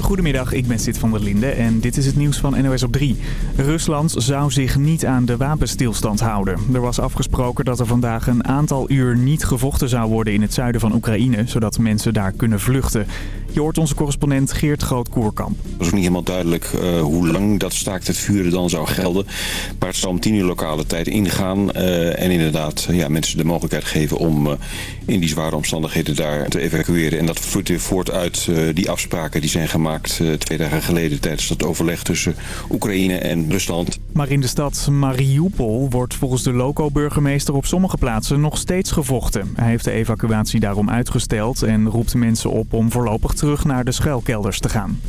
Goedemiddag, ik ben Sid van der Linde en dit is het nieuws van NOS op 3. Rusland zou zich niet aan de wapenstilstand houden. Er was afgesproken dat er vandaag een aantal uur niet gevochten zou worden in het zuiden van Oekraïne, zodat mensen daar kunnen vluchten. Je hoort onze correspondent Geert Groot-Koerkamp. Het was ook niet helemaal duidelijk uh, hoe lang dat staakt het vuren dan zou gelden. Maar het zal om tien uur lokale tijd ingaan. Uh, en inderdaad ja, mensen de mogelijkheid geven om uh, in die zware omstandigheden daar te evacueren. En dat vloeit weer voort uit die afspraken die zijn gemaakt twee dagen geleden tijdens dat overleg tussen Oekraïne en Rusland. Maar in de stad Mariupol wordt volgens de loco-burgemeester op sommige plaatsen nog steeds gevochten. Hij heeft de evacuatie daarom uitgesteld en roept mensen op om voorlopig terug naar de schuilkelders te gaan.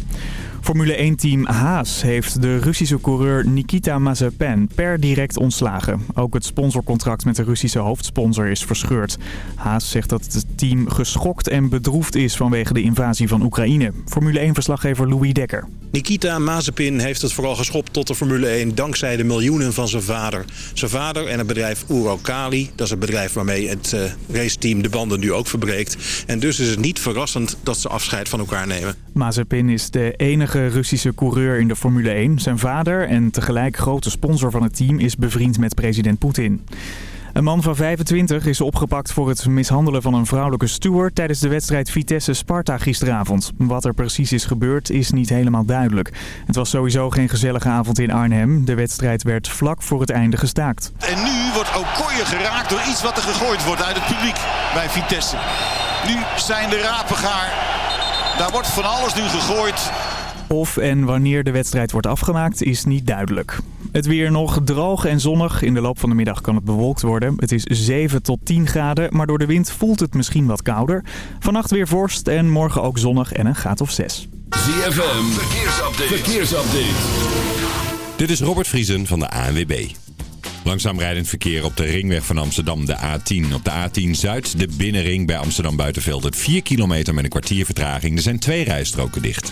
Formule 1-team Haas heeft de Russische coureur Nikita Mazepin per direct ontslagen. Ook het sponsorcontract met de Russische hoofdsponsor is verscheurd. Haas zegt dat het team geschokt en bedroefd is vanwege de invasie van Oekraïne. Formule 1-verslaggever Louis Dekker. Nikita Mazepin heeft het vooral geschopt tot de Formule 1 dankzij de miljoenen van zijn vader. Zijn vader en het bedrijf Uralkali, dat is het bedrijf waarmee het uh, raceteam de banden nu ook verbreekt. En dus is het niet verrassend dat ze afscheid van elkaar nemen. Mazepin is de enige Russische coureur in de Formule 1. Zijn vader en tegelijk grote sponsor van het team is bevriend met president Poetin. Een man van 25 is opgepakt voor het mishandelen van een vrouwelijke steward tijdens de wedstrijd Vitesse-Sparta gisteravond. Wat er precies is gebeurd is niet helemaal duidelijk. Het was sowieso geen gezellige avond in Arnhem. De wedstrijd werd vlak voor het einde gestaakt. En nu wordt Okoye geraakt door iets wat er gegooid wordt uit het publiek bij Vitesse. Nu zijn de rapen gaar. Daar wordt van alles nu gegooid. Of en wanneer de wedstrijd wordt afgemaakt is niet duidelijk. Het weer nog droog en zonnig. In de loop van de middag kan het bewolkt worden. Het is 7 tot 10 graden, maar door de wind voelt het misschien wat kouder. Vannacht weer vorst en morgen ook zonnig en een graad of 6. ZFM, verkeersupdate. verkeersupdate. Dit is Robert Vriesen van de ANWB. Langzaam rijdend verkeer op de ringweg van Amsterdam, de A10. Op de A10 Zuid, de binnenring bij Amsterdam Buitenveld. Het 4 kilometer met een kwartier vertraging. Er zijn twee rijstroken dicht.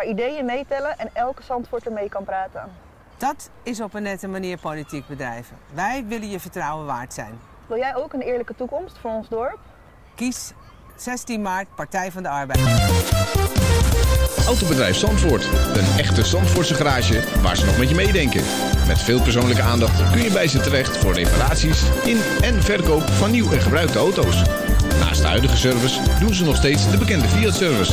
Waar ideeën meetellen en elke zandvoorter mee kan praten. Dat is op een nette manier politiek bedrijven. Wij willen je vertrouwen waard zijn. Wil jij ook een eerlijke toekomst voor ons dorp? Kies 16 maart Partij van de Arbeid. Autobedrijf Zandvoort. Een echte Zandvoortse garage waar ze nog met je meedenken. Met veel persoonlijke aandacht kun je bij ze terecht voor reparaties in en verkoop van nieuw en gebruikte auto's. Naast de huidige service doen ze nog steeds de bekende Fiat-service.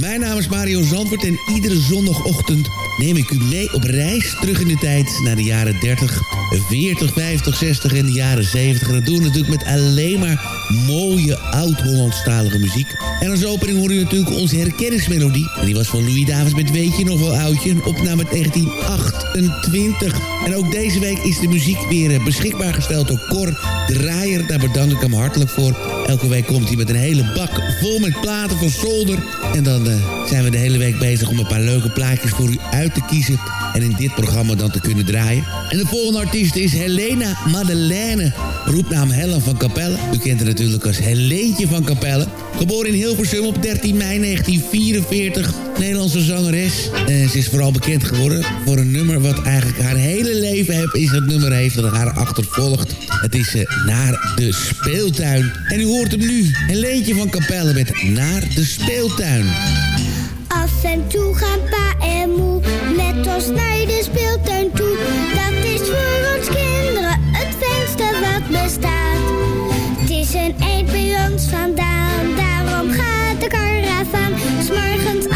Mijn naam is Mario Zandvoort en iedere zondagochtend neem ik u mee op reis terug in de tijd naar de jaren 30, 40, 50, 60 en de jaren 70. En dat doen we natuurlijk met alleen maar mooie oud-Hollandstalige muziek. En als opening hoor u natuurlijk onze herkenningsmelodie. En die was van Louis Davis met Weet je nog wel oudje, een opname uit 1928. En ook deze week is de muziek weer eh, beschikbaar gesteld door Cor Draaier. Daar bedank ik hem hartelijk voor. Elke week komt hij met een hele bak vol met platen van Solder. En dan eh, zijn we de hele week bezig om een paar leuke plaatjes voor u uit te kiezen. En in dit programma dan te kunnen draaien. En de volgende artiest is Helena Madeleine. Roepnaam Helen van Capelle. U kent haar natuurlijk als Helentje van Capelle. Geboren in Hilversum op 13 mei 1944. Nederlandse zangeres. En ze is vooral bekend geworden voor een nummer wat eigenlijk haar hele leven heeft, is het nummer heeft dat haar achtervolgt. Het is eh, Naar de Speeltuin. En u hoort hem nu. Helentje van Capelle met Naar de Speeltuin. Af en toe gaan pa en moe met ons naar de speeltuin toe. Dat is voor ons kinderen het fijnste wat bestaat. Het is een eind bij ons vandaan, daarom gaat de karavaan. S'morgens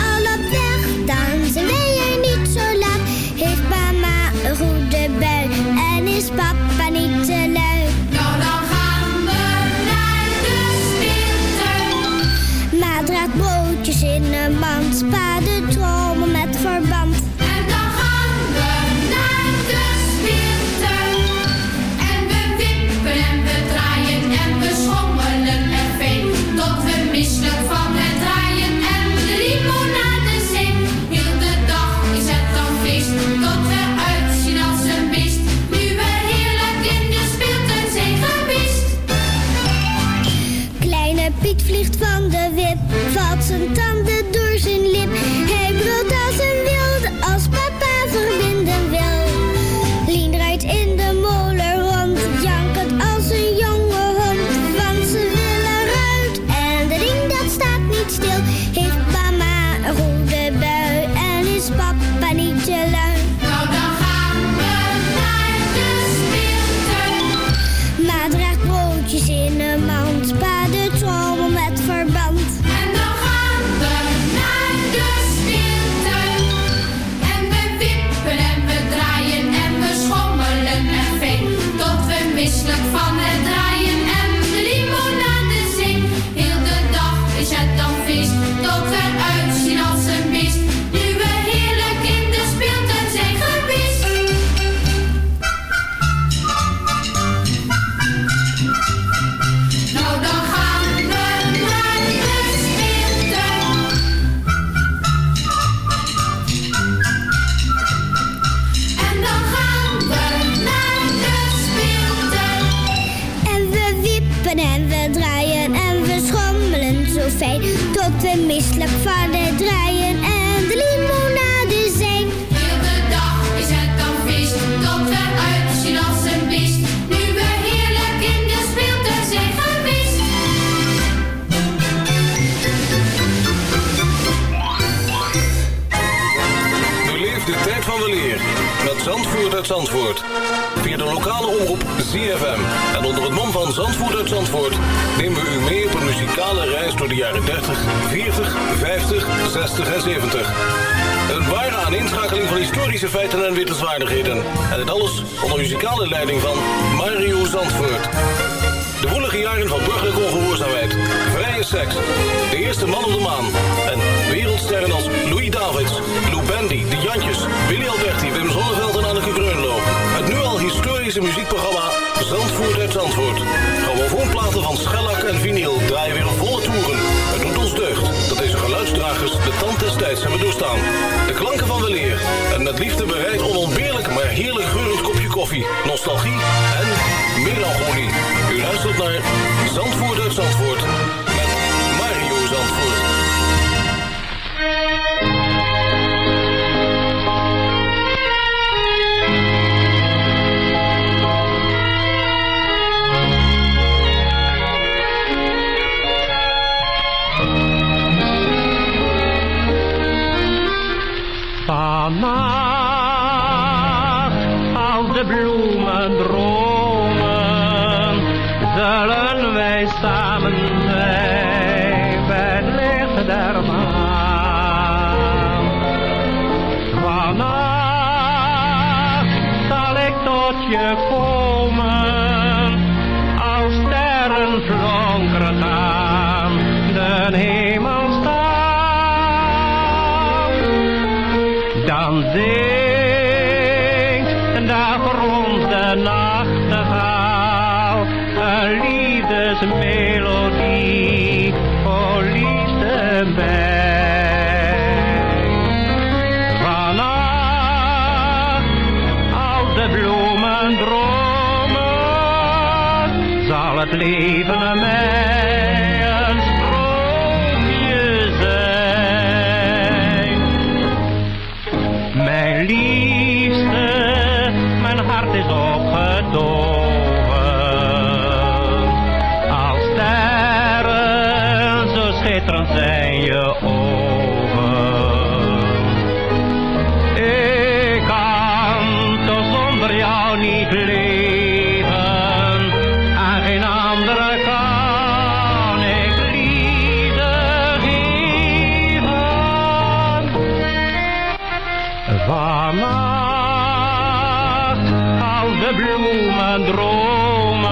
dromen, dromen,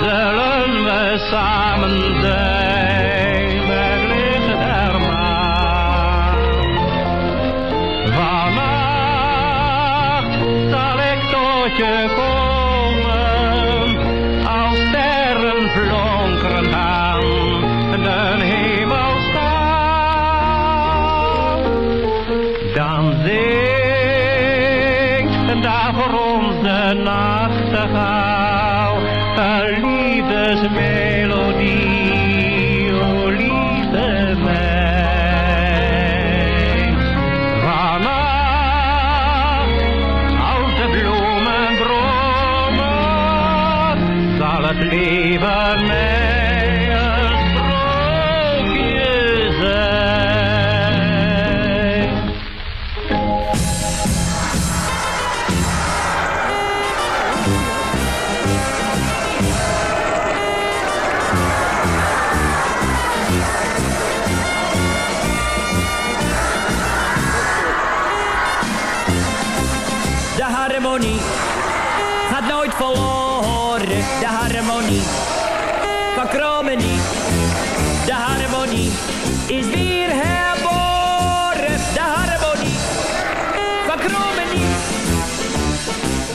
zullen we samen zijn.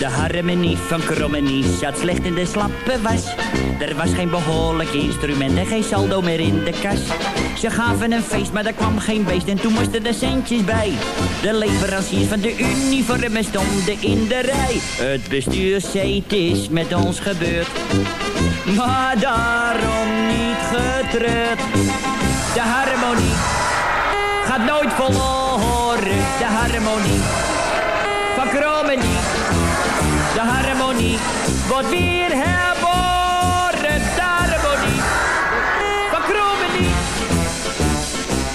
De harmonie van Krommenie zat slecht in de slappe was. Er was geen behoorlijk instrument en geen saldo meer in de kas. Ze gaven een feest, maar er kwam geen beest en toen moesten de centjes bij. De leveranciers van de uniformen stonden in de rij. Het bestuur zei, het is met ons gebeurd. Maar daarom niet getreurd. De harmonie gaat nooit verloren. De harmonie van Krommenie. De harmonie wordt weer herboren, de harmonie van Kromenie.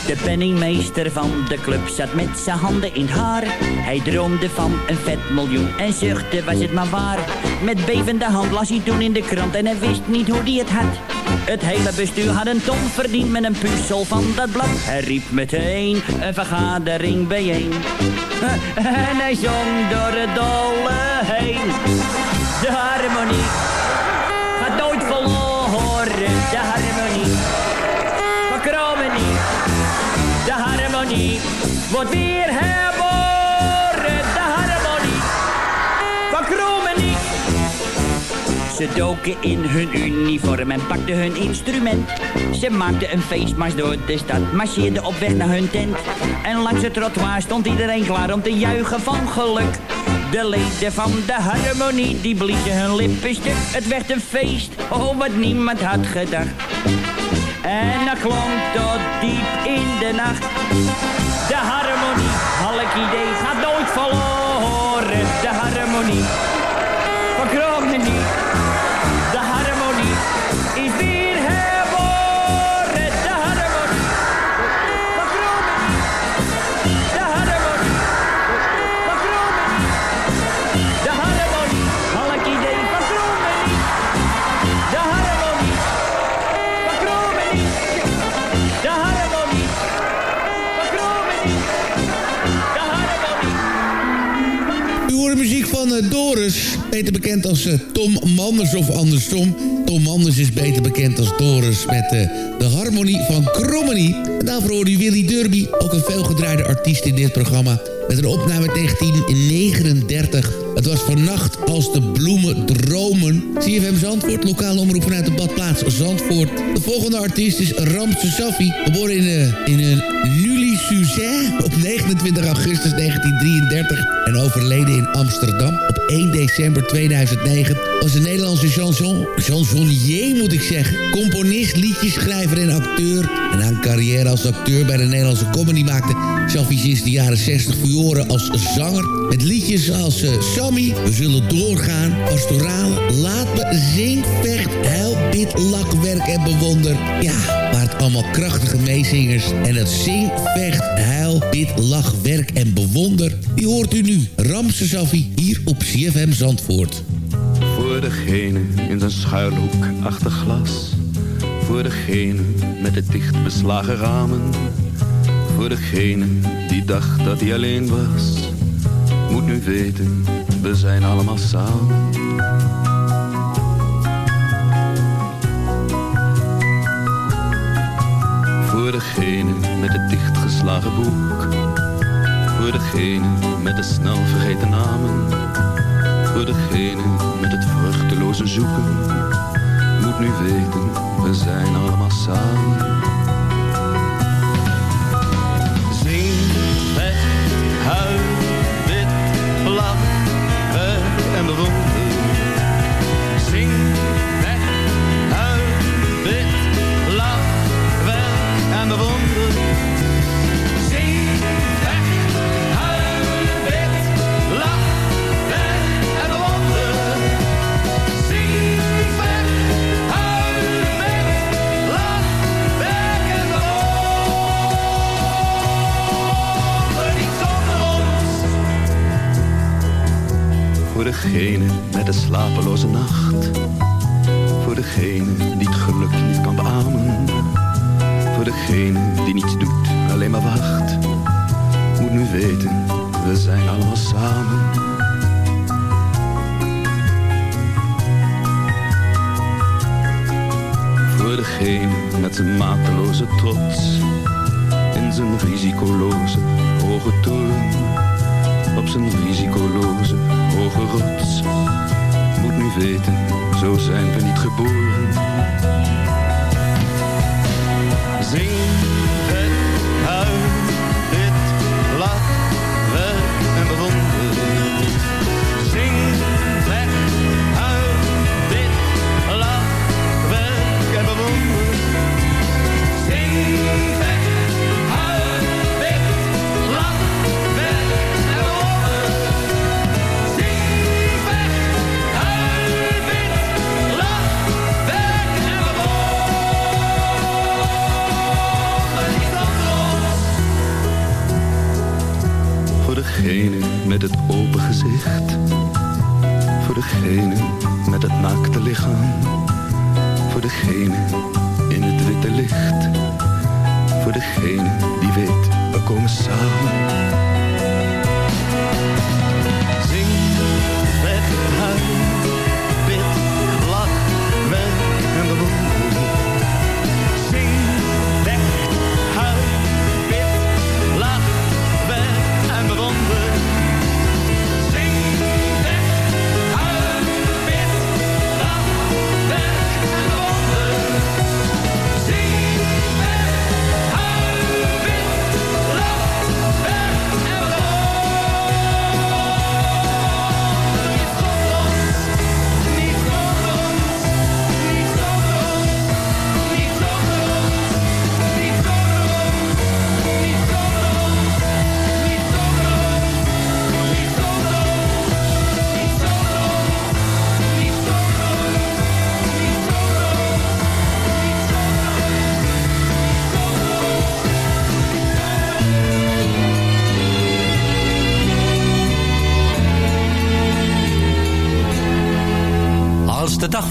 De penningmeester van de club zat met zijn handen in haar. Hij droomde van een vet miljoen en zuchtte, was het maar waar. Met bevende hand las hij toen in de krant en hij wist niet hoe hij het had. Het hele bestuur had een ton verdiend met een puzzel van dat blad. Hij riep meteen een vergadering bijeen. En hij zong door het dolle heen. De harmonie gaat nooit verloren, de harmonie. Van Kromenie, de harmonie wordt weer herboren, Ze doken in hun uniform en pakten hun instrument. Ze maakten een feestmars door de stad, marcheerden op weg naar hun tent. En langs het trottoir stond iedereen klaar om te juichen van geluk. De leden van de harmonie, die bliezen hun lippen stuk. Het werd een feest, oh wat niemand had gedacht. En dat klonk tot diep in de nacht. De harmonie, halk idee, gaat nooit verloren. De harmonie, beter bekend als eh, Tom Manders of andersom. Tom Manders is beter bekend als Doris met eh, de harmonie van Krommenie. En daarvoor hoorde u Willy Derby, ook een veelgedraaide artiest in dit programma. Met een opname uit 1939. Het was vannacht als de bloemen dromen. CFM Zandvoort, lokale omroep vanuit de badplaats Zandvoort. De volgende artiest is Ramse Safi. Geboren in, eh, in een Nully Suzanne op 29 augustus 1933. En overleden in Amsterdam op 1 december 2009. Was een Nederlandse chanson, chansonnier moet ik zeggen. Componist, liedjeschrijver en acteur. En aan carrière als acteur bij de Nederlandse comedy maakte Safi sinds de jaren 60 furoren als zanger. Met liedjes als eh, Sammy, We Zullen Doorgaan, Pastoraal, Laat Me, Zing, Vecht, Huil, Bid, Lak, en Bewonder. Ja, maar het allemaal krachtige meezingers. En het Zing, Vecht, Huil, Bid, Lach, Werk en Bewonder. Die hoort u nu, Ramse Safi, hier op CFM Zandvoort. Voor degene in zijn schuilhoek achter glas. Voor degene met de dicht beslagen ramen. Voor degene die dacht dat hij alleen was. Moet nu weten, we zijn allemaal samen. Voor degene met het dichtgeslagen boek. Voor degene met de snel vergeten namen. Voor degene met het vruchteloze zoeken. Moet nu weten, we zijn allemaal samen. Zing, weg, huil, wit, lach, weg en bewonder. Zing, weg, huil, wit, lach, weg en bewonder. Met de slapeloze nacht.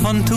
Van toen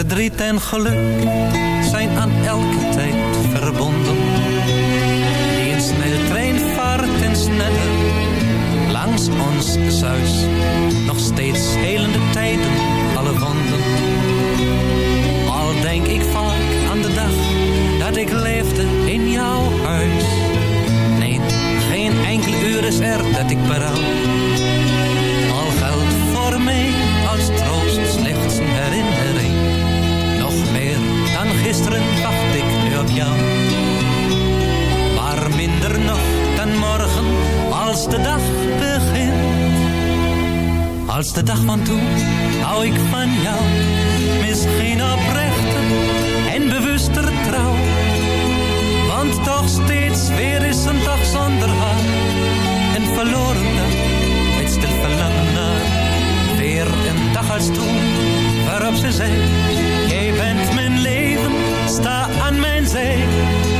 Verdriet en geluk zijn aan elke tijd verbonden. Die een snelle trein vaart en sneller langs ons zuis. Nog steeds helende tijden, alle wonden. Al denk ik vaak aan de dag dat ik leefde in jouw huis. Nee, geen enkel uur is er dat ik berouw. jou. Maar minder nog dan morgen, als de dag begint. Als de dag van toen, hou ik van jou. Misschien oprechter en bewuster trouw. Want toch steeds weer is een dag zonder haar. Een verloren dag, met stil verlangen naar. Weer een dag als toen, waarop ze zei sta aan mijn.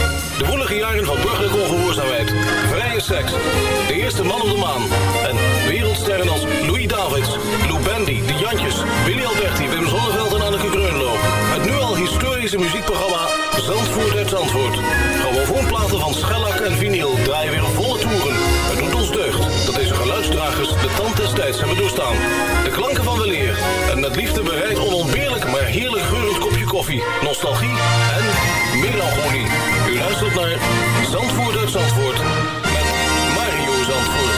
De woelige jaren van burgerlijke ongehoorzaamheid, vrije seks, de eerste man op de maan en wereldsterren als Louis Davids, Lou Bendy, De Jantjes, Willy Alberti, Wim Zonneveld en Anneke Greunlo. Het nu al historische muziekprogramma Zandvoort uit Zandvoort. Grammofoonplaten van schellak en vinyl draaien weer volle toeren. Het doet ons deugd dat deze geluidsdragers de tand des tijds hebben doorstaan. De klanken van weleer en met liefde bereid onontbeerlijk maar heerlijk geurend kopje koffie, nostalgie en melancholie. U luistert naar Zandvoort uit Zandvoort met Mario Zandvoort.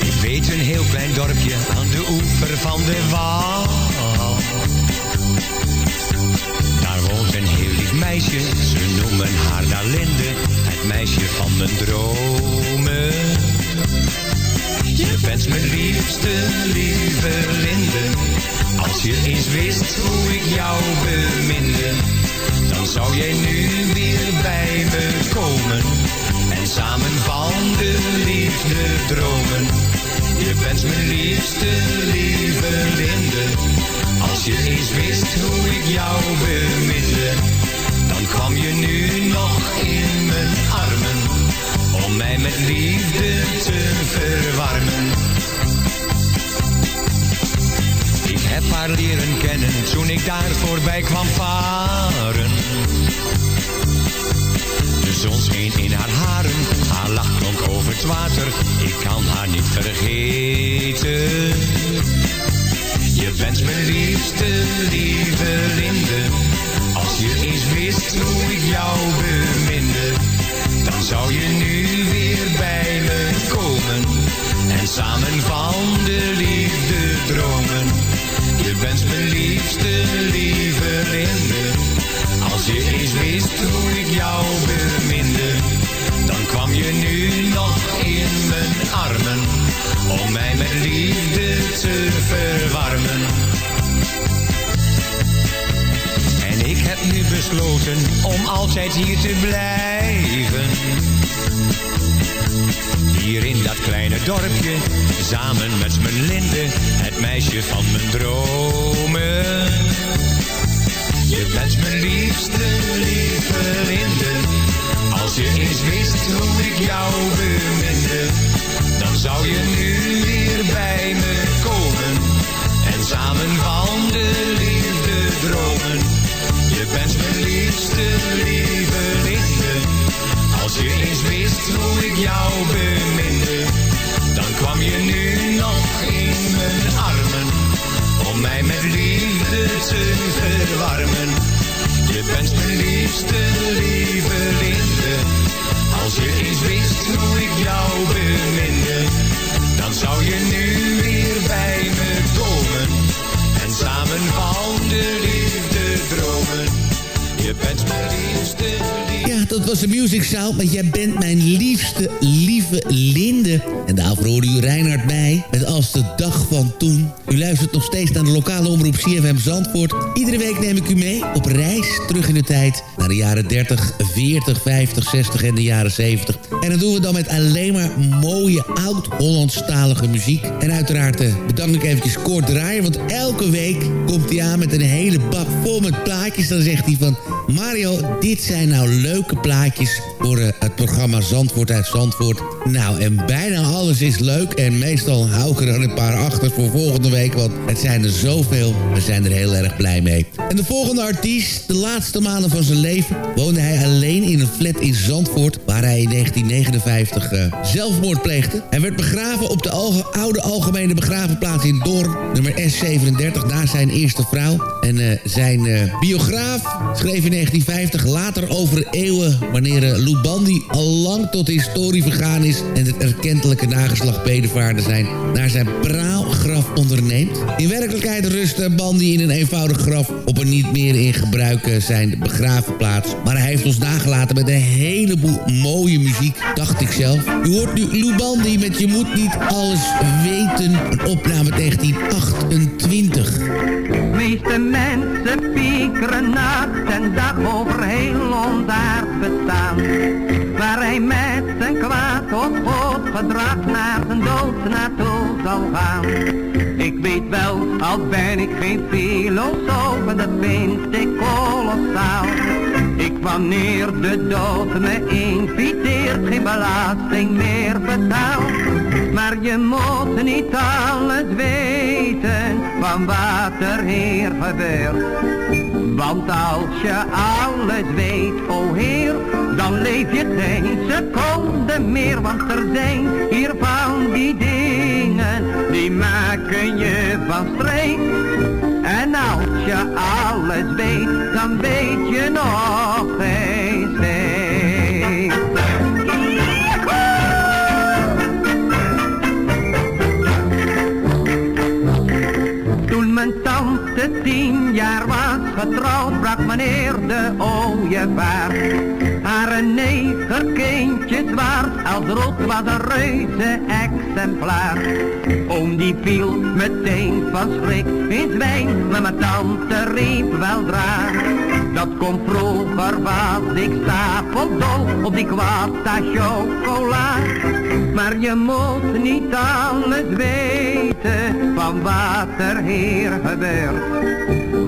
Ik weet een heel klein dorpje aan de oever van de Waal. Daar woont een heel lief meisje, ze noemen haar Dalinde, het meisje van mijn dromen. Je bent mijn liefste, lieve Linde. Als je eens wist hoe ik jou beminde, dan zou jij nu weer bij me komen. En samen van de liefde dromen. Je bent mijn liefste, lieve Linde. Als je eens wist hoe ik jou beminde, dan kwam je nu nog in mijn armen om mij met liefde te verwarmen. Ik heb haar leren kennen toen ik daar voorbij kwam varen. De zon scheen in haar haren, haar lach klonk over het water. Ik kan haar niet vergeten. Je bent mijn liefste, lieve Linde. Als je eens wist hoe ik jou beminde, zou je nu weer bij me komen. En samen van de liefde dromen. Je bent mijn liefste, lieve Linde. Als je eens wist hoe ik jou beminde, dan kwam je nu nog in mijn armen. Om mij om altijd hier te blijven. Hier in dat kleine dorpje, samen met mijn Linde, het meisje van mijn dromen. Je bent mijn liefste, lieve Linde. Als je eens wist hoe ik jou beminde, dan zou je nu weer bij me komen. En samen van de liefde dromen. Je bent mijn liefste, lieve Linde. Als je eens wist hoe ik jou beminde, dan kwam je nu nog in mijn armen. Om mij met liefde te verwarmen. Je bent mijn liefste, lieve Linde. Als je eens wist hoe ik jou beminde, dan zou je nu weer bij me komen. En samen liefde dromen. Je bent mijn liefste. Ja, dat was de Music Sound met Jij bent mijn liefste, lieve Linde. En daarvoor hoorde u Reinhard bij met Als de dag van toen. U luistert nog steeds naar de lokale omroep CFM Zandvoort. Iedere week neem ik u mee op reis terug in de tijd... naar de jaren 30, 40, 50, 60 en de jaren 70. En dat doen we dan met alleen maar mooie oud-Hollandstalige muziek. En uiteraard eh, bedank ik eventjes Kort Draaier... want elke week komt hij aan met een hele bak vol met plaatjes. Dan zegt hij van... Mario, dit zijn nou leuke plaatjes voor eh, het programma Zandvoort uit Zandvoort. Nou, en bijna alles is leuk. En meestal hou ik er een paar achter voor volgende week. Want het zijn er zoveel. We zijn er heel erg blij mee. En de volgende artiest, de laatste maanden van zijn leven... woonde hij alleen in een flat in Zandvoort... waar hij in 1959 uh, zelfmoord pleegde. Hij werd begraven op de oude algemene begravenplaats in Doorn... nummer S37, na zijn eerste vrouw. En uh, zijn biograaf schreef in 1950 later over eeuwen... wanneer Lou Bandy al lang tot historie vergaan is... en het erkentelijke nageslag bedevaarden zijn... naar zijn praalgraf onderneemt. In werkelijkheid rust Bandy in een eenvoudig graf... op een niet meer in gebruik zijn begravenplaats. Maar hij heeft ons nagelaten met een heleboel mooie muziek, dacht ik zelf. U hoort nu Lou Bandy met Je moet niet alles weten. Een opname 1928. meeste mensen piekeren nacht en dag over heel ons bestaan. Waar hij met zijn kwaad of goed gedrag naar zijn dood naartoe zal gaan. Ik weet wel, al ben ik geen filosoof, dat vind ik kolossaal. Ik wanneer de dood me inviteert, geen belasting meer betaal. Maar je moet niet alles weten van wat er hier gebeurt. Want als je alles weet, o Heer, dan leef je geen seconde meer. Want er zijn hier van die dingen, die maken je van streek. En als je alles weet, dan weet je nog geen getrouwd, brak meneer de ooievaar. Haar negerkindje zwart, als rood was een reuze exemplaar. Oom die viel meteen van schrik in zwijn, maar mijn tante riep wel draag. Dat komt vroeger was ik stapeldol op die kwata chocola. Maar je moet niet alles weten van wat er hier gebeurt.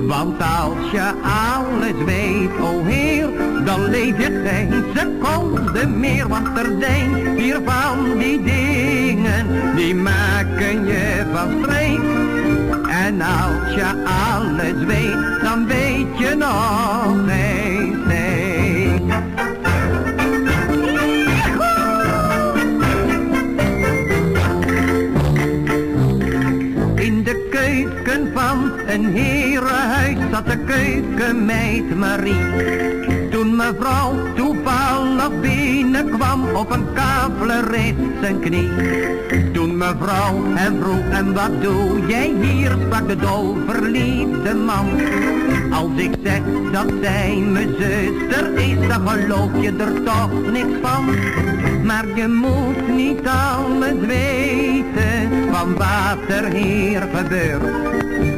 Want als je alles weet, o Heer, dan leef je geen seconde meer. Want er zijn hier van die dingen, die maken je van streek. En als je alles weet, dan weet je nog geen steek. In de keuken van een herenhuis zat de keukenmeid Marie. Mevrouw toevallig binnenkwam op een kavelen reed zijn knie. Toen mevrouw hem vroeg en wat doe jij hier, sprak de dol verliefde man. Als ik zeg dat zij mijn zuster is, dan geloof je er toch niks van. Maar je moet niet alles weten van wat er hier gebeurt.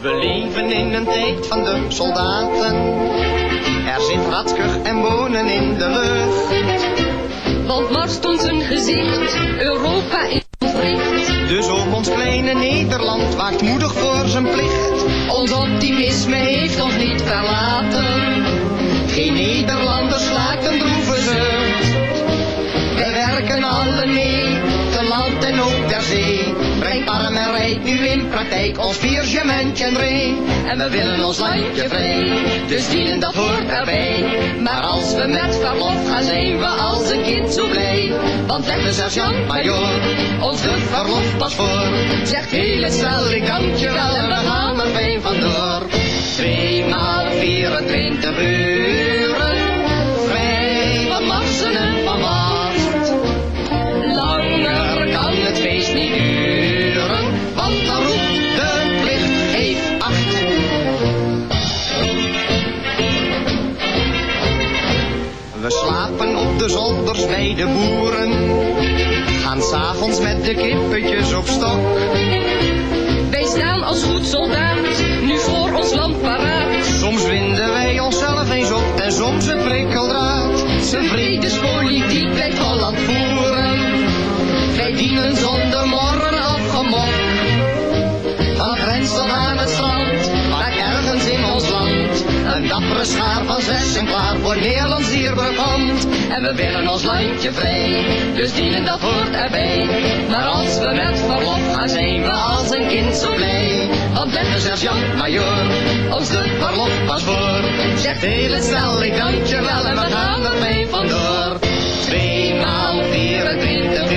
We leven in een tijd van de soldaten. Er zit ratkuch en bonen in de lucht. Want Mars stond zijn gezicht, Europa is ontwricht. Dus ook ons kleine Nederland waakt moedig voor zijn plicht. Ons optimisme heeft ons niet verlaten. Geen Nederlanders laten droeven zucht. Wij werken alle mee, ook ter zee. Brengt arm en rijk nu in praktijk ons viergementje en ree. En we willen ons landje vrij, dus dienen dat hoort erbij. Maar als we met verlof gaan zijn we als een kind zo blij. Want legt de sergeant-majoor ons de verlof pas voor. Zegt heel het ik dank je wel en we gaan er fijn vandoor. Tweemaal 24 uren, de zolders bij de boeren, gaan s'avonds met de kippetjes op stok. Wij staan als goed soldaat, nu voor ons land paraat. Soms winden wij onszelf eens op en soms een prikkeldraad. Zijn vredespolitiek blijft Holland voeren. Wij dienen zonder morren afgemok. Van grens tot aan het strand, Een dappere schaar van zessen klaar voor Nederlands dierbekant. En we willen ons landje vrij, dus dienen dat hoort erbij. Maar als we met verlof gaan, zijn we als een kind zo blij. Want let de sergeant-majoor ons de verlof pas voor. Zegt heel het snel, ik dank je wel en we gaan er mee vandoor. Tweemaal 24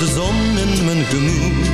de lentezon in mijn gemoed,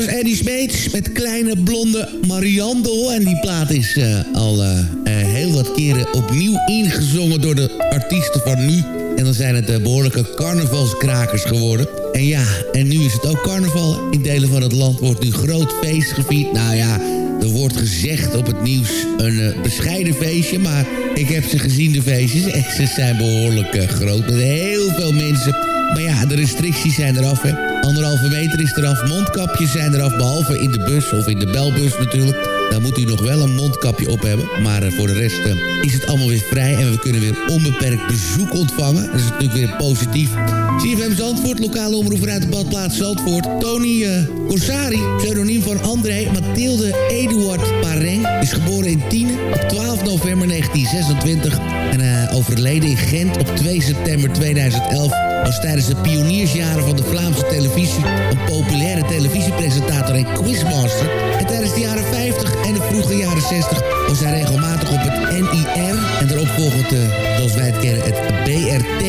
Danny Smeets met kleine blonde Mariandel. En die plaat is eh, al eh, eh, heel wat keren opnieuw ingezongen door de artiesten van nu. En dan zijn het behoorlijke carnavalskrakers geworden. En ja, en nu is het ook carnaval. In delen van het land wordt nu groot feest gevierd. Nou ja, er wordt gezegd op het nieuws een uh, bescheiden feestje. Maar ik heb ze gezien, de feestjes. En ze zijn behoorlijk uh, groot met heel veel mensen. Maar ja, de restricties zijn eraf, hè. Anderhalve meter is eraf, mondkapjes zijn eraf... behalve in de bus of in de belbus natuurlijk. Dan moet u nog wel een mondkapje op hebben. Maar uh, voor de rest is het allemaal weer vrij... en we kunnen weer onbeperkt bezoek ontvangen. Dat is natuurlijk weer positief. CFM Zandvoort, lokale omroep vanuit de badplaats Zandvoort. Tony uh, Corsari, pseudoniem van André Mathilde Eduard Pareng... is geboren in Tiene op 12 november 1926... en overleden in Gent op 2 september 2011 was tijdens de pioniersjaren van de Vlaamse televisie... een populaire televisiepresentator en quizmaster. En tijdens de jaren 50 en de vroege jaren 60 was hij regelmatig op het NIR... en daaropvolgend, uh, zoals wij het kennen, het BRT.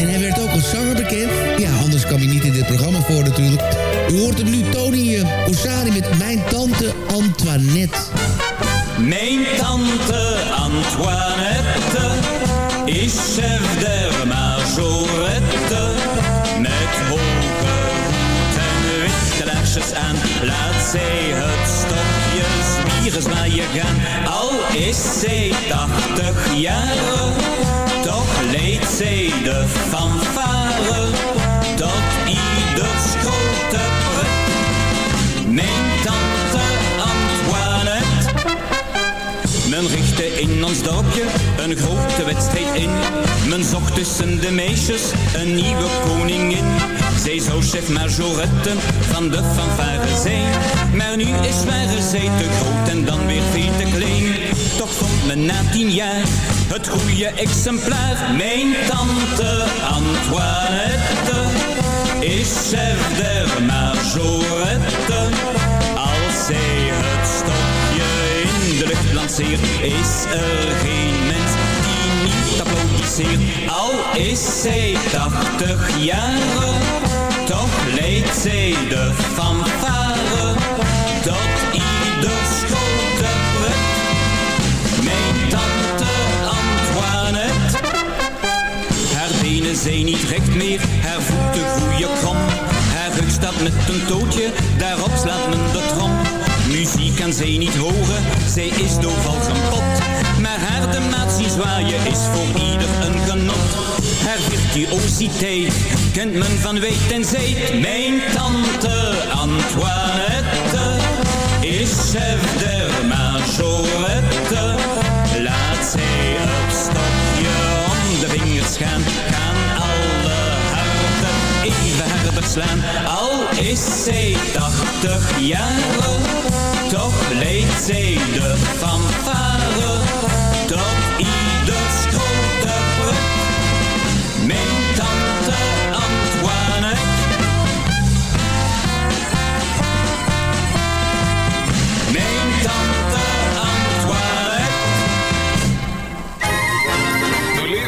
En hij werd ook als zanger bekend. Ja, anders kwam hij niet in dit programma voor natuurlijk. U hoort hem nu, Tony Ossari met Mijn Tante Antoinette. Mijn tante Antoinette is chef der majorette. Laat zij het stokje zwieren zwaaien gaan. Al is zij tachtig jaar, toch leidt zij de fanfare tot ieders grote pret. Mijn tante men richtte in ons dorpje een grote wedstrijd in. Men zocht tussen de meisjes een nieuwe koningin. Zij zou chef majorette van de fanfare zijn. Maar nu is ware zij te groot en dan weer veel te klein. Toch vond men na tien jaar het goede exemplaar. Mijn tante Antoinette is chef der majorette. Als zij het lanceert, is er geen mens die niet applaudisseert. Al is zij tachtig jaar, toch leidt zij de fanfare tot grote pret. Mijn tante Antoinette, haar benen zijn niet recht meer, haar voeten groeien krom. Haar rug staat met een tootje, daarop slaat men de trom. Muziek kan zij niet horen, zij is doof als pot. Maar haar de zwaaien is voor ieder een genot. Haar virtuositeit kent men van weet en zijt. Mijn tante Antoinette is chef der majorette. Laat zij het stokje om de vingers gaan, slaan. Al is zij tachtig jaar, toch leidt zij de fanfare tot ieders grote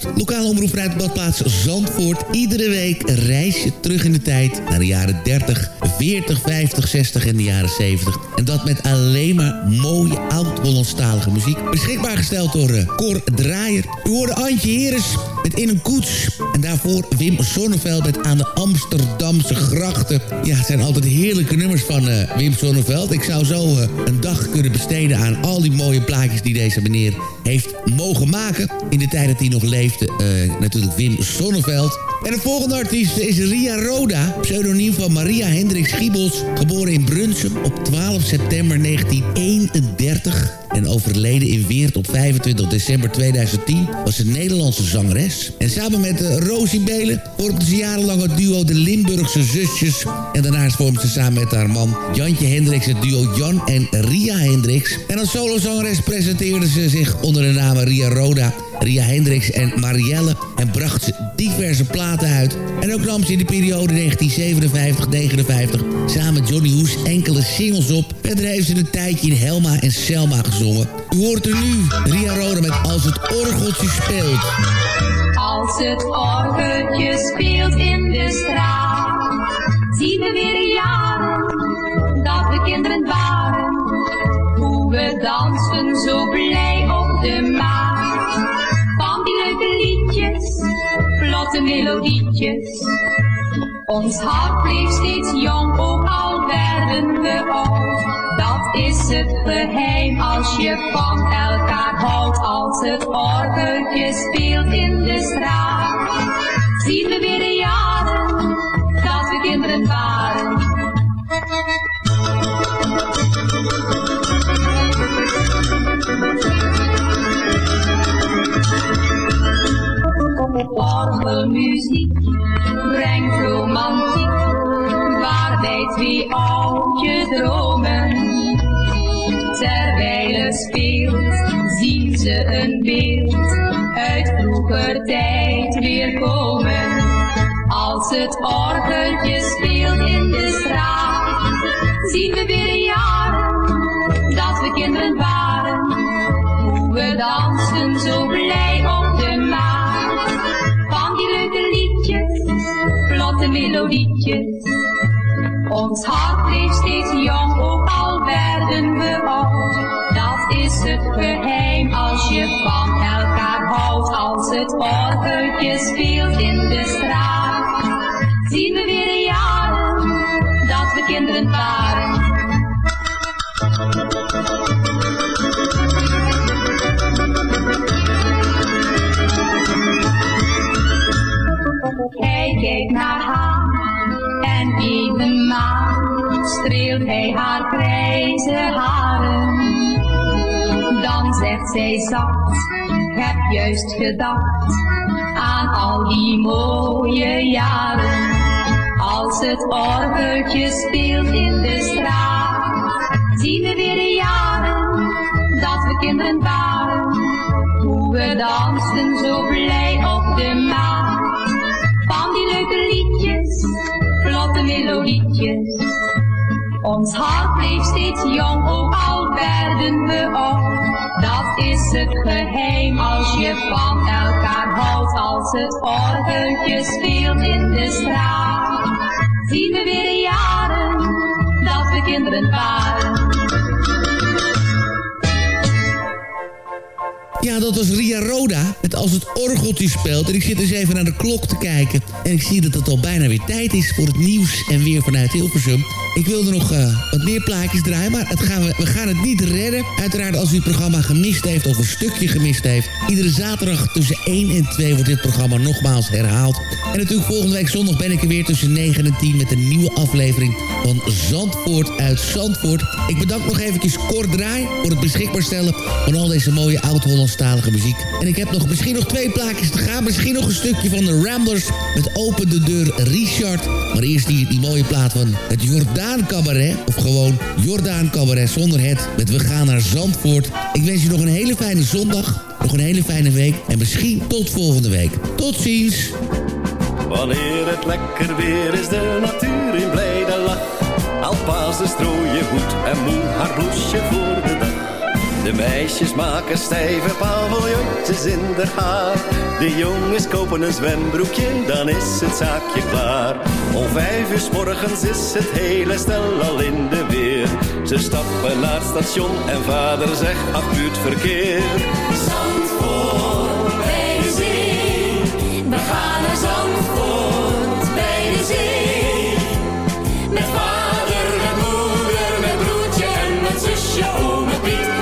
Lokale omroep Zandvoort. Iedere week reisje terug in de tijd naar de jaren 30, 40, 50, 60 en de jaren 70. En dat met alleen maar mooie oud-Hollandstalige muziek. Beschikbaar gesteld door uh, Cor Draaier. U hoorde Antje Heres met In een Koets. En daarvoor Wim Sonneveld met Aan de Amsterdamse Grachten. Ja, het zijn altijd heerlijke nummers van uh, Wim Sonneveld. Ik zou zo uh, een dag kunnen besteden aan al die mooie plaatjes die deze meneer heeft mogen maken. In de tijd dat hij nog leefde, natuurlijk Wim Sonneveld. En de volgende artiest is Ria Roda, pseudoniem van Maria Hendricks Giebels. Geboren in Brunsum op 12 september 1931 en overleden in Weert op 25 december 2010... was een Nederlandse zangeres. En samen met uh, Rosie Belen vormde ze jarenlang het duo de Limburgse Zusjes. En daarnaast vormde ze samen met haar man Jantje Hendricks het duo Jan en Ria Hendricks. En als solozangeres presenteerde ze zich onder de namen Ria Roda... Ria Hendricks en Marielle en bracht diverse platen uit. En ook nam ze in de periode 1957-59 samen Johnny Hoes enkele singles op. Verder heeft ze een tijdje in Helma en Selma gezongen. U hoort er nu Ria Roda met Als het orgeltje speelt. Als het orgeltje speelt in de straat, zien we weer jaren dat we kinderen waren. Hoe we dansen zo blij op de maat. Melodietjes. Ons hart bleef steeds jong, ook al werden we oud. Dat is het geheim als je van elkaar houdt. Als het orgeltje speelt in de straat, zien we weer de jaren dat we kinderen waren. Orgelmuziek brengt romantiek, waarbij twee oudjes dromen. Terwijl het speelt, zien ze een beeld uit vroeger tijd weer komen. Als het orgeltje speelt in de straat, zien we weer jaren dat we kinderen waren. Hoe we dansen zo blij Ons hart bleef steeds jong, ook al werden we oud. Dat is het geheim als je van elkaar houdt. Als het orgeltje speelt in de straat, zien we hij haar grijze haren. Dan zegt zij zacht, heb juist gedacht aan al die mooie jaren. Als het orgeltje speelt in de straat, zien we weer de jaren dat we kinderen waren. Hoe we dansten zo blij op de maat. Van die leuke liedjes, vlotte melodietjes. Ons hart bleef steeds jong, ook al werden we oud. Dat is het geheim als je van elkaar houdt. Als het orgeltje speelt in de straat, zien we weer de jaren dat we kinderen waren. Ja, dat was Ria Roda. Met als het orgeltje speelt. En ik zit eens even naar de klok te kijken. En ik zie dat het al bijna weer tijd is voor het nieuws en weer vanuit Hilversum. Ik wilde nog uh, wat meer plaatjes draaien, maar het gaan we, we gaan het niet redden. Uiteraard als u het programma gemist heeft of een stukje gemist heeft. Iedere zaterdag tussen 1 en 2 wordt dit programma nogmaals herhaald. En natuurlijk volgende week zondag ben ik er weer tussen 9 en 10 met een nieuwe aflevering van Zandvoort uit Zandvoort. Ik bedank nog eventjes Kort Draai voor het beschikbaar stellen van al deze mooie muziek. En ik heb nog misschien nog twee plaatjes te gaan. Misschien nog een stukje van de Ramblers met Open de Deur Richard. Maar eerst die, die mooie plaat van het Jordaan Cabaret. Of gewoon Jordaan Cabaret zonder het. Met We gaan naar Zandvoort. Ik wens je nog een hele fijne zondag. Nog een hele fijne week. En misschien tot volgende week. Tot ziens. Wanneer het lekker weer is, de natuur in blijde lach. Alpazen strooien goed en moe haar bloesje voor. De meisjes maken stijve paviljoentjes in de haar. De jongens kopen een zwembroekje, dan is het zaakje klaar. Om vijf uur s morgens is het hele stel al in de weer. Ze stappen naar het station en vader zegt, ach verkeer. Zandvoort bij de zee, we gaan naar Zandvoort bij de zee. Met vader, met moeder, met broertje en met zusje, ome Piet,